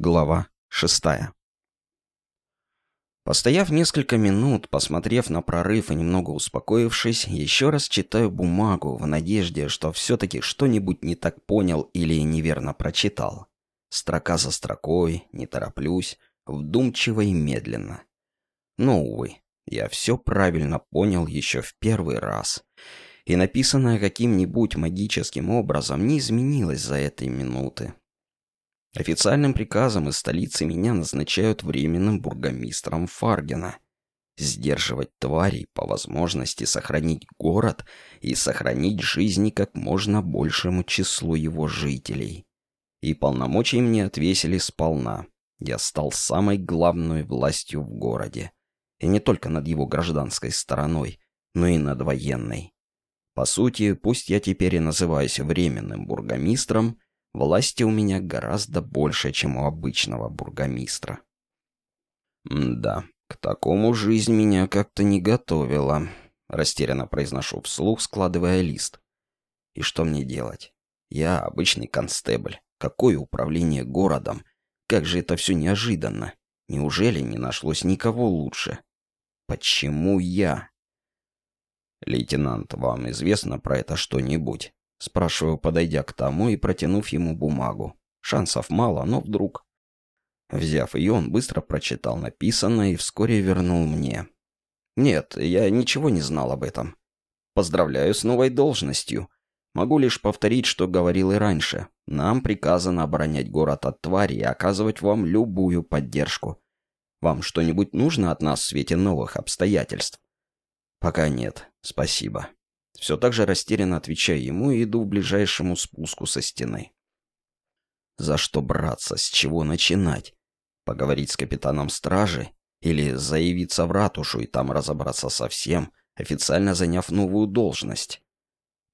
Глава шестая. Постояв несколько минут, посмотрев на прорыв и немного успокоившись, еще раз читаю бумагу в надежде, что все-таки что-нибудь не так понял или неверно прочитал. Строка за строкой, не тороплюсь, вдумчиво и медленно. Но, увы, я все правильно понял еще в первый раз. И написанное каким-нибудь магическим образом не изменилось за этой минуты. Официальным приказом из столицы меня назначают временным бургомистром Фаргена. Сдерживать тварей, по возможности сохранить город и сохранить жизни как можно большему числу его жителей. И полномочий мне отвесили сполна. Я стал самой главной властью в городе. И не только над его гражданской стороной, но и над военной. По сути, пусть я теперь и называюсь временным бургомистром, Власти у меня гораздо больше, чем у обычного бургомистра. «Да, к такому жизнь меня как-то не готовила», — растерянно произношу вслух, складывая лист. «И что мне делать? Я обычный констебль. Какое управление городом? Как же это все неожиданно. Неужели не нашлось никого лучше? Почему я?» «Лейтенант, вам известно про это что-нибудь?» Спрашиваю, подойдя к тому и протянув ему бумагу. Шансов мало, но вдруг. Взяв ее, он быстро прочитал написанное и вскоре вернул мне. «Нет, я ничего не знал об этом. Поздравляю с новой должностью. Могу лишь повторить, что говорил и раньше. Нам приказано оборонять город от твари и оказывать вам любую поддержку. Вам что-нибудь нужно от нас в свете новых обстоятельств?» «Пока нет, спасибо». Все так же растерянно отвечаю ему иду к ближайшему спуску со стены. За что браться, с чего начинать? Поговорить с капитаном стражи? Или заявиться в ратушу и там разобраться со всем, официально заняв новую должность?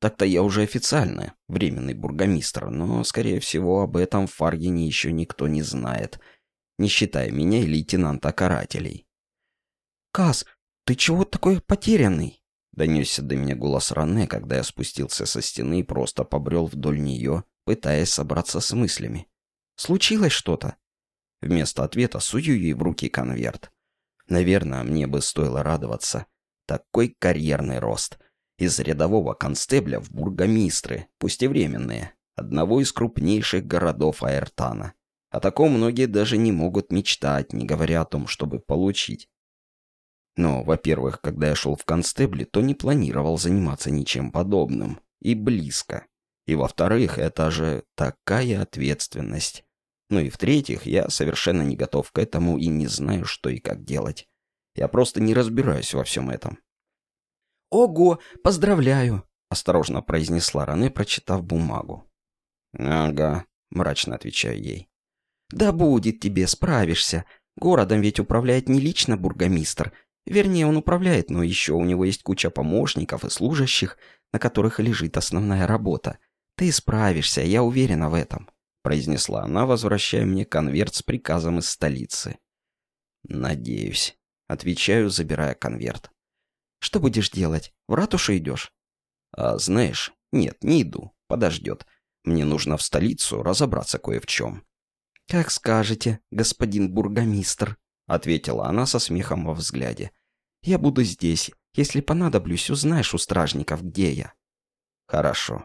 Так-то я уже официально временный бургомистр, но, скорее всего, об этом в Фаргине еще никто не знает, не считая меня и лейтенанта карателей. «Каз, ты чего такой потерянный?» Донесся до меня голос Ране, когда я спустился со стены и просто побрел вдоль нее, пытаясь собраться с мыслями. «Случилось что-то?» Вместо ответа сую ей в руки конверт. Наверное, мне бы стоило радоваться. Такой карьерный рост. Из рядового констебля в бургомистры, пусть и временные, одного из крупнейших городов Аэртана. О таком многие даже не могут мечтать, не говоря о том, чтобы получить. Но, во-первых, когда я шел в констебли, то не планировал заниматься ничем подобным. И близко. И, во-вторых, это же такая ответственность. Ну и в-третьих, я совершенно не готов к этому и не знаю, что и как делать. Я просто не разбираюсь во всем этом. «Ого, поздравляю!» — осторожно произнесла Ране, прочитав бумагу. «Ага», — мрачно отвечаю ей. «Да будет тебе, справишься. Городом ведь управляет не лично бургомистр, Вернее, он управляет, но еще у него есть куча помощников и служащих, на которых лежит основная работа. Ты справишься, я уверена в этом», — произнесла она, возвращая мне конверт с приказом из столицы. «Надеюсь», — отвечаю, забирая конверт. «Что будешь делать? В ратушу идешь?» «А знаешь, нет, не иду, подождет. Мне нужно в столицу разобраться кое в чем». «Как скажете, господин бургомистр», — ответила она со смехом во взгляде. «Я буду здесь. Если понадоблюсь, узнаешь у стражников, где я». «Хорошо».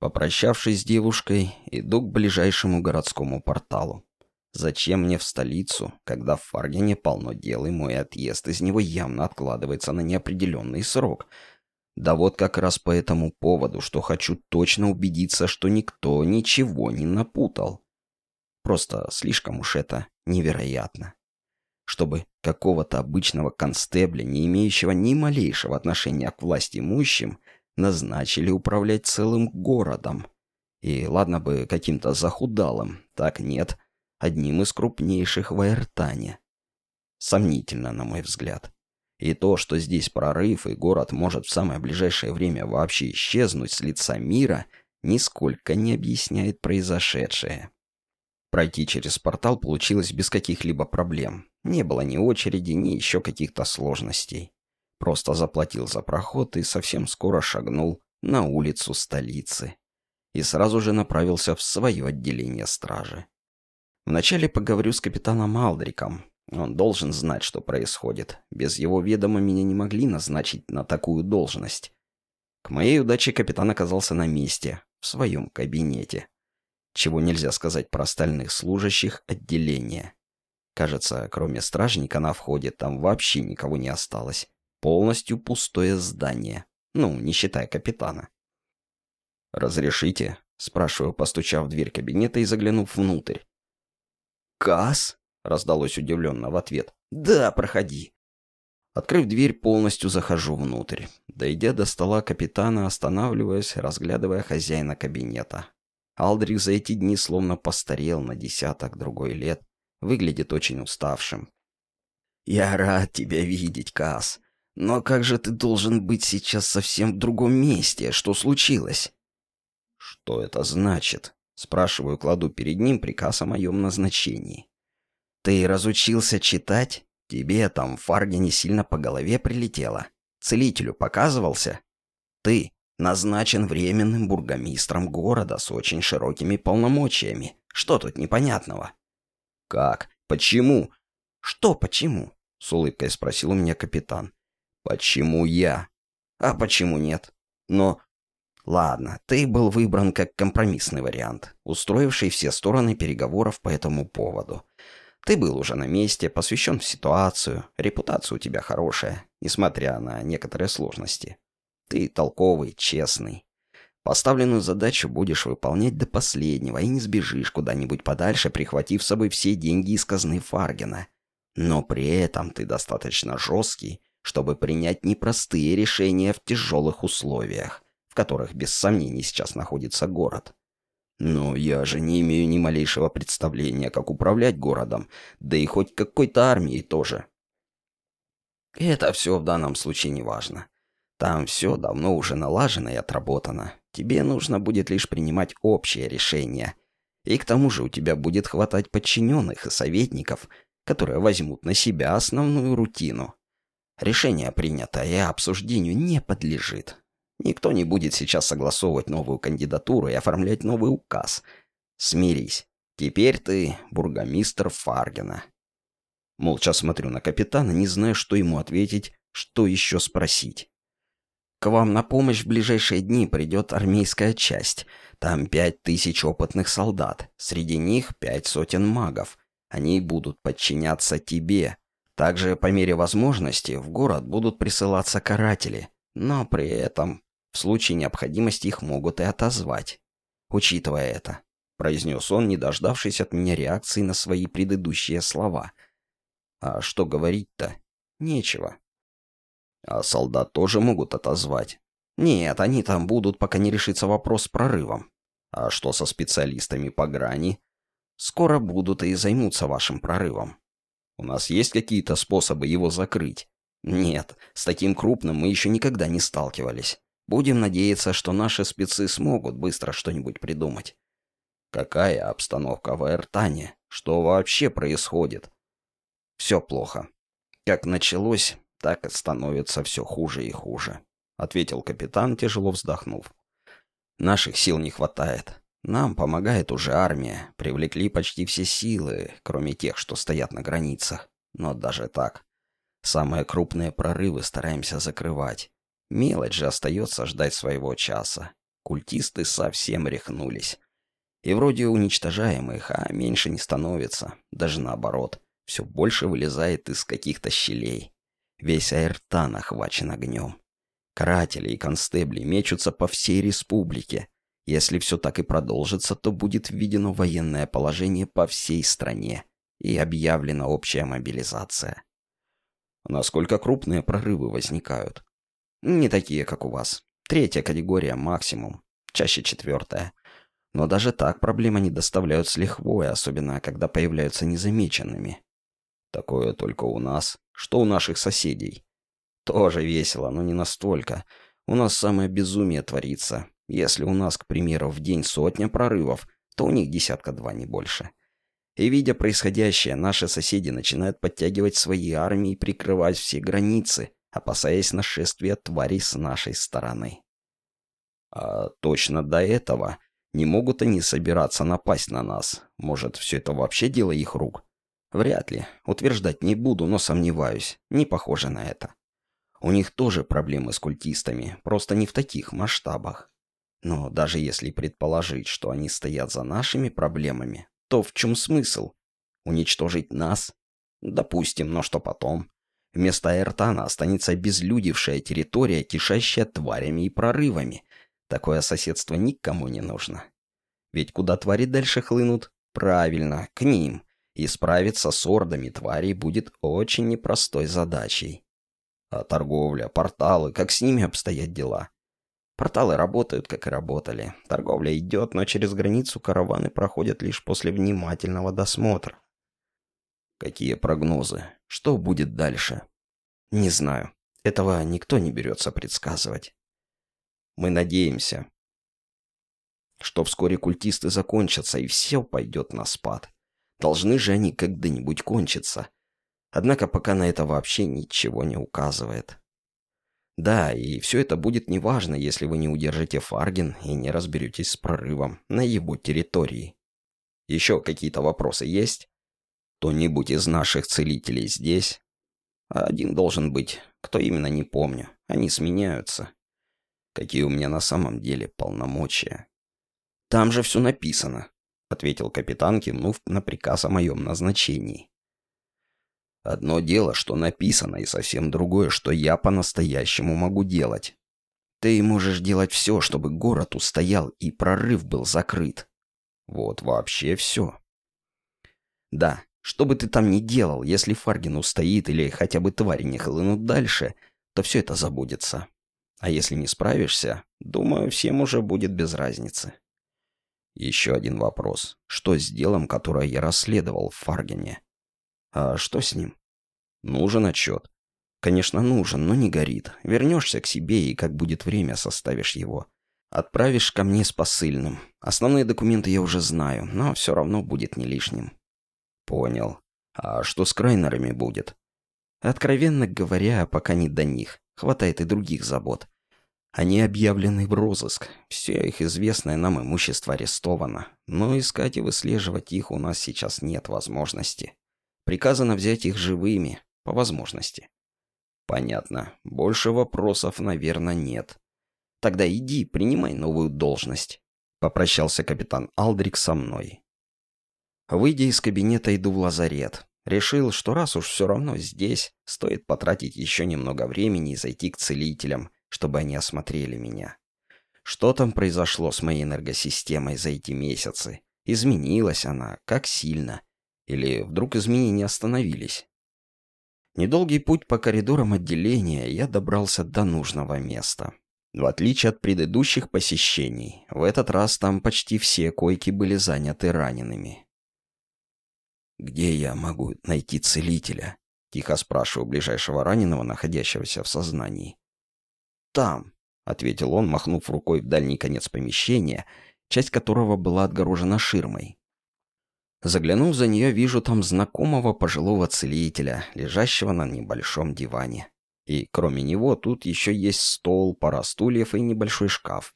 Попрощавшись с девушкой, иду к ближайшему городскому порталу. Зачем мне в столицу, когда в Фаргене полно дел, и мой отъезд из него явно откладывается на неопределенный срок? Да вот как раз по этому поводу, что хочу точно убедиться, что никто ничего не напутал. Просто слишком уж это невероятно чтобы какого-то обычного констебля, не имеющего ни малейшего отношения к власти имущим, назначили управлять целым городом. И ладно бы каким-то захудалым, так нет, одним из крупнейших в Аэртане. Сомнительно, на мой взгляд. И то, что здесь прорыв, и город может в самое ближайшее время вообще исчезнуть с лица мира, нисколько не объясняет произошедшее. Пройти через портал получилось без каких-либо проблем. Не было ни очереди, ни еще каких-то сложностей. Просто заплатил за проход и совсем скоро шагнул на улицу столицы. И сразу же направился в свое отделение стражи. Вначале поговорю с капитаном Алдриком. Он должен знать, что происходит. Без его ведома меня не могли назначить на такую должность. К моей удаче капитан оказался на месте, в своем кабинете. Чего нельзя сказать про остальных служащих отделения. Кажется, кроме стражника на входе, там вообще никого не осталось. Полностью пустое здание. Ну, не считая капитана. «Разрешите?» — спрашиваю, постучав в дверь кабинета и заглянув внутрь. «Касс?» — раздалось удивленно в ответ. «Да, проходи». Открыв дверь, полностью захожу внутрь. Дойдя до стола капитана, останавливаясь, разглядывая хозяина кабинета. Алдрик за эти дни словно постарел на десяток другой лет. Выглядит очень уставшим. «Я рад тебя видеть, Касс. Но как же ты должен быть сейчас совсем в другом месте? Что случилось?» «Что это значит?» Спрашиваю, кладу перед ним приказ о моем назначении. «Ты разучился читать? Тебе там в Фаргене сильно по голове прилетело. Целителю показывался? Ты назначен временным бургомистром города с очень широкими полномочиями. Что тут непонятного?» «Как? Почему?» «Что почему?» — с улыбкой спросил у меня капитан. «Почему я?» «А почему нет?» «Но Ладно, ты был выбран как компромиссный вариант, устроивший все стороны переговоров по этому поводу. Ты был уже на месте, посвящен в ситуацию, репутация у тебя хорошая, несмотря на некоторые сложности. Ты толковый, честный. Поставленную задачу будешь выполнять до последнего и не сбежишь куда-нибудь подальше, прихватив с собой все деньги из казны Фаргена. Но при этом ты достаточно жесткий, чтобы принять непростые решения в тяжелых условиях которых без сомнений сейчас находится город. Но я же не имею ни малейшего представления, как управлять городом, да и хоть какой-то армией тоже. Это все в данном случае не важно. Там все давно уже налажено и отработано. Тебе нужно будет лишь принимать общее решение. И к тому же у тебя будет хватать подчиненных и советников, которые возьмут на себя основную рутину. Решение принято и обсуждению не подлежит. Никто не будет сейчас согласовывать новую кандидатуру и оформлять новый указ. Смирись. Теперь ты бургомистр Фаргена. Молча смотрю на капитана, не зная, что ему ответить, что еще спросить. К вам на помощь в ближайшие дни придет армейская часть. Там пять тысяч опытных солдат. Среди них пять сотен магов. Они будут подчиняться тебе. Также, по мере возможности, в город будут присылаться каратели. Но при этом в случае необходимости их могут и отозвать. Учитывая это, произнес он, не дождавшись от меня реакции на свои предыдущие слова. А что говорить-то? Нечего. А солдат тоже могут отозвать. Нет, они там будут, пока не решится вопрос с прорывом. А что со специалистами по грани? Скоро будут и займутся вашим прорывом. У нас есть какие-то способы его закрыть? Нет, с таким крупным мы еще никогда не сталкивались. Будем надеяться, что наши спецы смогут быстро что-нибудь придумать. Какая обстановка в Аэртане? Что вообще происходит? Все плохо. Как началось, так становится все хуже и хуже, ответил капитан, тяжело вздохнув. Наших сил не хватает. Нам помогает уже армия. Привлекли почти все силы, кроме тех, что стоят на границах. Но даже так. Самые крупные прорывы стараемся закрывать. Мелочь же остается ждать своего часа. Культисты совсем рехнулись. И вроде уничтожаем их, а меньше не становится. Даже наоборот. Все больше вылезает из каких-то щелей. Весь Аэртан охвачен огнем. Каратели и констебли мечутся по всей республике. Если все так и продолжится, то будет введено военное положение по всей стране и объявлена общая мобилизация. Насколько крупные прорывы возникают? Не такие, как у вас. Третья категория максимум. Чаще четвертая. Но даже так проблемы не доставляют с лихвой, особенно когда появляются незамеченными. Такое только у нас. Что у наших соседей? Тоже весело, но не настолько. У нас самое безумие творится. Если у нас, к примеру, в день сотня прорывов, то у них десятка-два, не больше. И видя происходящее, наши соседи начинают подтягивать свои армии и прикрывать все границы, опасаясь нашествия тварей с нашей стороны. А точно до этого Не могут они собираться напасть на нас. Может, все это вообще дело их рук? Вряд ли. Утверждать не буду, но сомневаюсь. Не похоже на это. У них тоже проблемы с культистами, просто не в таких масштабах. Но даже если предположить, что они стоят за нашими проблемами, то в чем смысл? Уничтожить нас? Допустим, но что потом? Вместо Эртана останется обезлюдевшая территория, кишащая тварями и прорывами. Такое соседство никому не нужно. Ведь куда твари дальше хлынут? Правильно, к ним. И справиться с ордами тварей будет очень непростой задачей. А торговля, порталы, как с ними обстоят дела? Порталы работают, как и работали. Торговля идет, но через границу караваны проходят лишь после внимательного досмотра. Какие прогнозы? Что будет дальше? Не знаю. Этого никто не берется предсказывать. Мы надеемся, что вскоре культисты закончатся, и все пойдет на спад. Должны же они когда-нибудь кончиться. Однако пока на это вообще ничего не указывает. Да, и все это будет неважно, если вы не удержите Фарген и не разберетесь с прорывом на его территории. Еще какие-то вопросы есть? Кто-нибудь из наших целителей здесь? Один должен быть. Кто именно, не помню. Они сменяются. Какие у меня на самом деле полномочия. Там же все написано, ответил капитан, кивнув на приказ о моем назначении. Одно дело, что написано, и совсем другое, что я по-настоящему могу делать. Ты можешь делать все, чтобы город устоял и прорыв был закрыт. Вот вообще все. Да, что бы ты там ни делал, если Фаргин устоит или хотя бы твари не хлынут дальше, то все это забудется. А если не справишься, думаю, всем уже будет без разницы. Еще один вопрос. Что с делом, которое я расследовал в Фаргене? А что с ним? Нужен отчет. Конечно, нужен, но не горит. Вернешься к себе и, как будет время, составишь его. Отправишь ко мне с посыльным. Основные документы я уже знаю, но все равно будет не лишним. Понял. А что с Крайнерами будет? Откровенно говоря, пока не до них. Хватает и других забот. Они объявлены в розыск. Все их известное нам имущество арестовано. Но искать и выслеживать их у нас сейчас нет возможности. Приказано взять их живыми, по возможности. Понятно. Больше вопросов, наверное, нет. Тогда иди, принимай новую должность. Попрощался капитан Алдрик со мной. Выйдя из кабинета, иду в лазарет. Решил, что раз уж все равно здесь, стоит потратить еще немного времени и зайти к целителям, чтобы они осмотрели меня. Что там произошло с моей энергосистемой за эти месяцы? Изменилась она? Как сильно? Или вдруг изменения остановились? Недолгий путь по коридорам отделения я добрался до нужного места. В отличие от предыдущих посещений, в этот раз там почти все койки были заняты ранеными. «Где я могу найти целителя?» — тихо спрашиваю ближайшего раненого, находящегося в сознании. «Там», — ответил он, махнув рукой в дальний конец помещения, часть которого была отгорожена ширмой. Заглянув за нее, вижу там знакомого пожилого целителя, лежащего на небольшом диване. И кроме него тут еще есть стол, пара стульев и небольшой шкаф.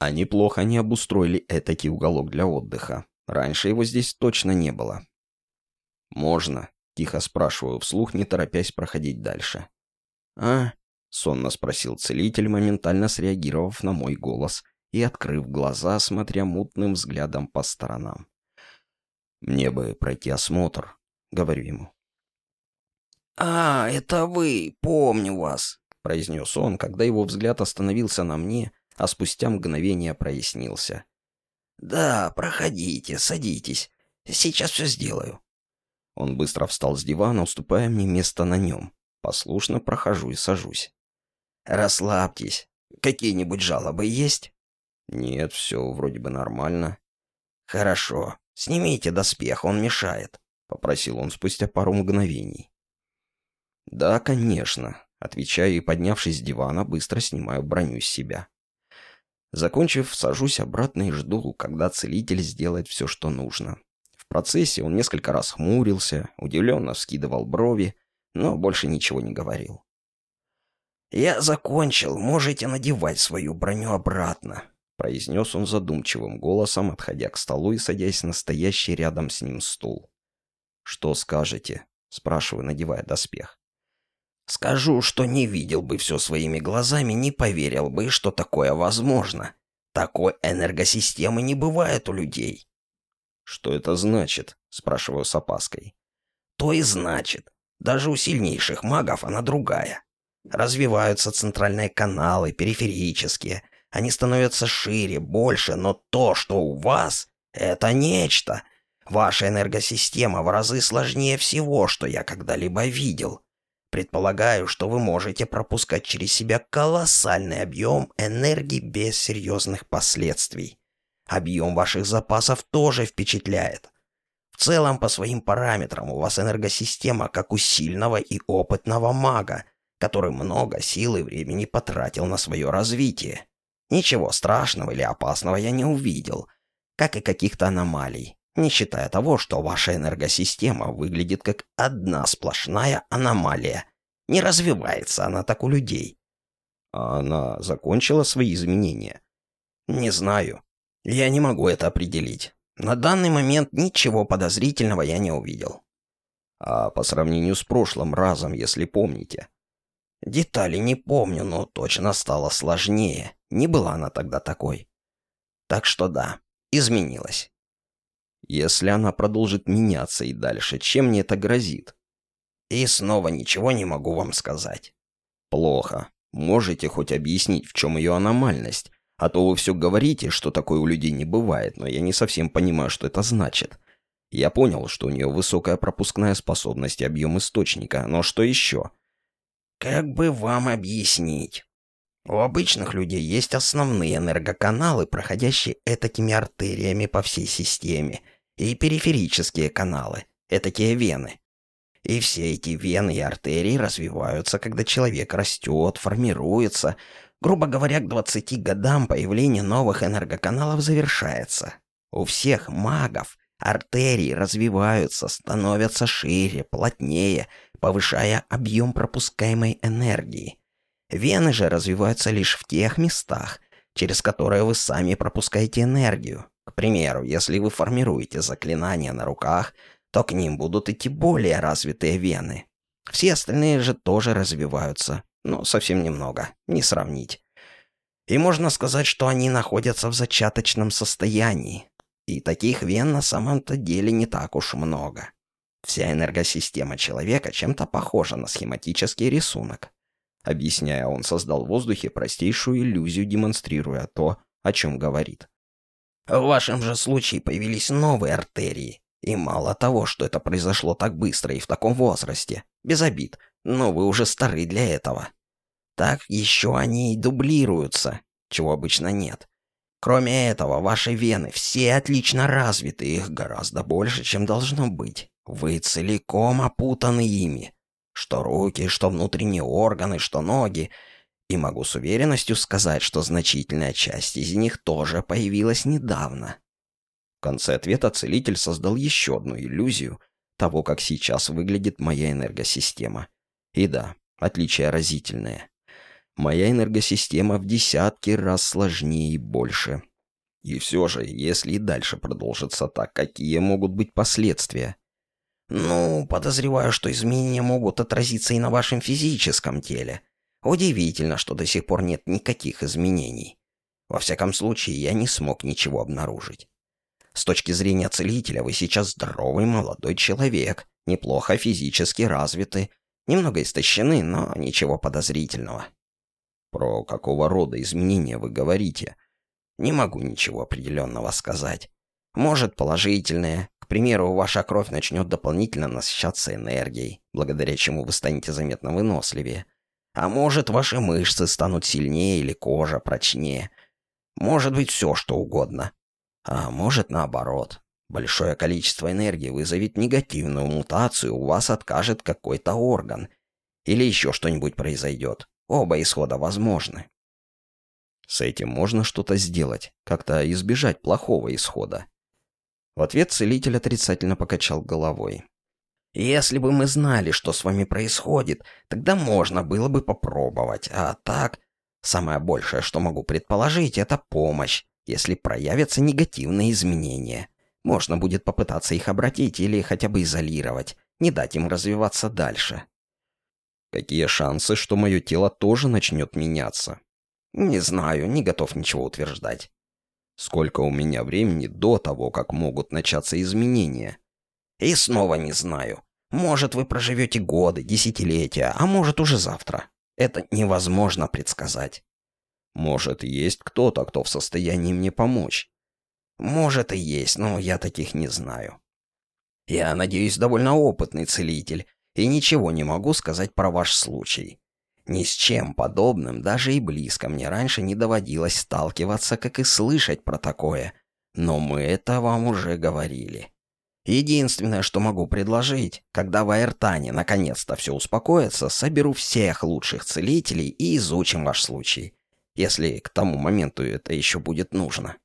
А неплохо они обустроили этакий уголок для отдыха. Раньше его здесь точно не было. «Можно?» — тихо спрашиваю вслух, не торопясь проходить дальше. «А?» — сонно спросил целитель, моментально среагировав на мой голос и открыв глаза, смотря мутным взглядом по сторонам. «Мне бы пройти осмотр», — говорю ему. «А, это вы, помню вас», — произнес он, когда его взгляд остановился на мне, а спустя мгновение прояснился. «Да, проходите, садитесь. Сейчас все сделаю». Он быстро встал с дивана, уступая мне место на нем. Послушно прохожу и сажусь. «Расслабьтесь. Какие-нибудь жалобы есть?» «Нет, все вроде бы нормально». «Хорошо. «Снимите доспех, он мешает», — попросил он спустя пару мгновений. «Да, конечно», — отвечаю и, поднявшись с дивана, быстро снимаю броню с себя. Закончив, сажусь обратно и жду, когда целитель сделает все, что нужно. В процессе он несколько раз хмурился, удивленно вскидывал брови, но больше ничего не говорил. «Я закончил, можете надевать свою броню обратно», произнес он задумчивым голосом, отходя к столу и садясь на стоящий рядом с ним стул. «Что скажете?» — спрашиваю, надевая доспех. «Скажу, что не видел бы все своими глазами, не поверил бы, что такое возможно. Такой энергосистемы не бывает у людей». «Что это значит?» — спрашиваю с опаской. «То и значит. Даже у сильнейших магов она другая. Развиваются центральные каналы, периферические. Они становятся шире, больше, но то, что у вас, это нечто. Ваша энергосистема в разы сложнее всего, что я когда-либо видел. Предполагаю, что вы можете пропускать через себя колоссальный объем энергии без серьезных последствий. Объем ваших запасов тоже впечатляет. В целом, по своим параметрам, у вас энергосистема как у сильного и опытного мага, который много сил и времени потратил на свое развитие. Ничего страшного или опасного я не увидел, как и каких-то аномалий, не считая того, что ваша энергосистема выглядит как одна сплошная аномалия. Не развивается она так у людей. А она закончила свои изменения? Не знаю. Я не могу это определить. На данный момент ничего подозрительного я не увидел. А по сравнению с прошлым разом, если помните, Детали не помню, но точно стало сложнее. Не была она тогда такой. Так что да, изменилась. Если она продолжит меняться и дальше, чем мне это грозит? И снова ничего не могу вам сказать. Плохо. Можете хоть объяснить, в чем ее аномальность? А то вы все говорите, что такое у людей не бывает, но я не совсем понимаю, что это значит. Я понял, что у нее высокая пропускная способность и объем источника, но что еще? Как бы вам объяснить? У обычных людей есть основные энергоканалы, проходящие этакими артериями по всей системе, и периферические каналы, этакие вены. И все эти вены и артерии развиваются, когда человек растет, формируется. Грубо говоря, к 20 годам появление новых энергоканалов завершается. У всех магов артерии развиваются, становятся шире, плотнее – повышая объем пропускаемой энергии. Вены же развиваются лишь в тех местах, через которые вы сами пропускаете энергию. К примеру, если вы формируете заклинания на руках, то к ним будут идти более развитые вены. Все остальные же тоже развиваются, но совсем немного, не сравнить. И можно сказать, что они находятся в зачаточном состоянии. И таких вен на самом-то деле не так уж много. Вся энергосистема человека чем-то похожа на схематический рисунок. Объясняя, он создал в воздухе простейшую иллюзию, демонстрируя то, о чем говорит. В вашем же случае появились новые артерии. И мало того, что это произошло так быстро и в таком возрасте, без обид, но вы уже стары для этого. Так еще они и дублируются, чего обычно нет. Кроме этого, ваши вены все отлично развиты, их гораздо больше, чем должно быть. Вы целиком опутаны ими. Что руки, что внутренние органы, что ноги. И могу с уверенностью сказать, что значительная часть из них тоже появилась недавно. В конце ответа целитель создал еще одну иллюзию того, как сейчас выглядит моя энергосистема. И да, отличие разительное. Моя энергосистема в десятки раз сложнее и больше. И все же, если и дальше продолжится так, какие могут быть последствия? Ну, подозреваю, что изменения могут отразиться и на вашем физическом теле. Удивительно, что до сих пор нет никаких изменений. Во всяком случае, я не смог ничего обнаружить. С точки зрения целителя, вы сейчас здоровый молодой человек, неплохо физически развиты, немного истощены, но ничего подозрительного. Про какого рода изменения вы говорите? Не могу ничего определенного сказать. Может, положительные, к примеру, ваша кровь начнет дополнительно насыщаться энергией, благодаря чему вы станете заметно выносливее. А может, ваши мышцы станут сильнее или кожа прочнее. Может быть, все что угодно. А может, наоборот. Большое количество энергии вызовет негативную мутацию, у вас откажет какой-то орган. Или еще что-нибудь произойдет. Оба исхода возможны. С этим можно что-то сделать, как-то избежать плохого исхода. В ответ целитель отрицательно покачал головой. «Если бы мы знали, что с вами происходит, тогда можно было бы попробовать, а так...» Самое большее, что могу предположить, это помощь, если проявятся негативные изменения. Можно будет попытаться их обратить или хотя бы изолировать, не дать им развиваться дальше. Какие шансы, что мое тело тоже начнет меняться? Не знаю, не готов ничего утверждать. Сколько у меня времени до того, как могут начаться изменения? И снова не знаю. Может, вы проживете годы, десятилетия, а может, уже завтра. Это невозможно предсказать. Может, есть кто-то, кто в состоянии мне помочь. Может и есть, но я таких не знаю. Я, надеюсь, довольно опытный целитель, и ничего не могу сказать про ваш случай. Ни с чем подобным даже и близко мне раньше не доводилось сталкиваться, как и слышать про такое. Но мы это вам уже говорили. Единственное, что могу предложить, когда в Аэртане наконец-то все успокоится, соберу всех лучших целителей и изучим ваш случай. Если к тому моменту это еще будет нужно.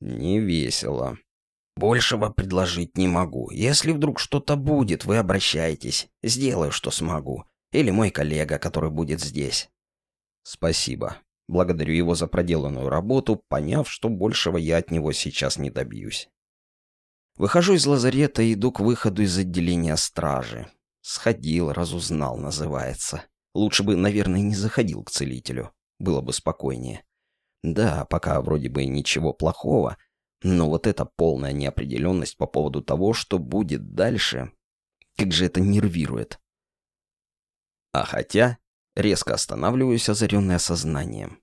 Не весело. Большего предложить не могу. Если вдруг что-то будет, вы обращайтесь. Сделаю, что смогу. Или мой коллега, который будет здесь. Спасибо. Благодарю его за проделанную работу, поняв, что большего я от него сейчас не добьюсь. Выхожу из лазарета и иду к выходу из отделения стражи. Сходил, разузнал, называется. Лучше бы, наверное, не заходил к целителю. Было бы спокойнее. Да, пока вроде бы ничего плохого, но вот эта полная неопределенность по поводу того, что будет дальше, как же это нервирует. А хотя, резко останавливаюсь, озаренный осознанием.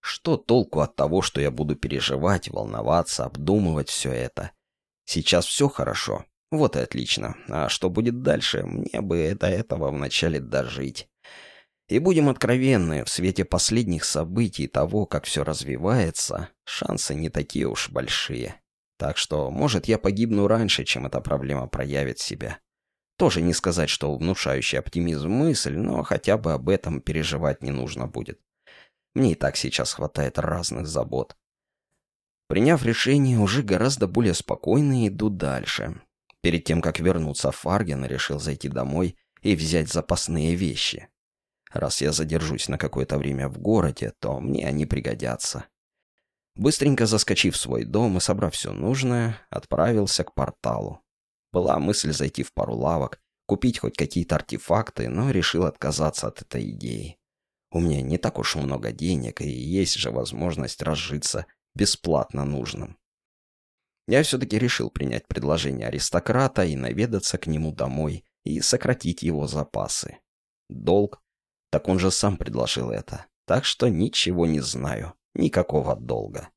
Что толку от того, что я буду переживать, волноваться, обдумывать все это? Сейчас все хорошо. Вот и отлично. А что будет дальше, мне бы до этого вначале дожить. И будем откровенны, в свете последних событий того, как все развивается, шансы не такие уж большие. Так что, может, я погибну раньше, чем эта проблема проявит себя. Тоже не сказать, что внушающий оптимизм мысль, но хотя бы об этом переживать не нужно будет. Мне и так сейчас хватает разных забот. Приняв решение, уже гораздо более спокойно иду дальше. Перед тем, как вернуться в Фарген, решил зайти домой и взять запасные вещи. Раз я задержусь на какое-то время в городе, то мне они пригодятся. Быстренько заскочив в свой дом и собрав все нужное, отправился к порталу. Была мысль зайти в пару лавок, купить хоть какие-то артефакты, но решил отказаться от этой идеи. У меня не так уж много денег, и есть же возможность разжиться бесплатно нужным. Я все-таки решил принять предложение аристократа и наведаться к нему домой и сократить его запасы. Долг так он же сам предложил это. Так что ничего не знаю. Никакого долга.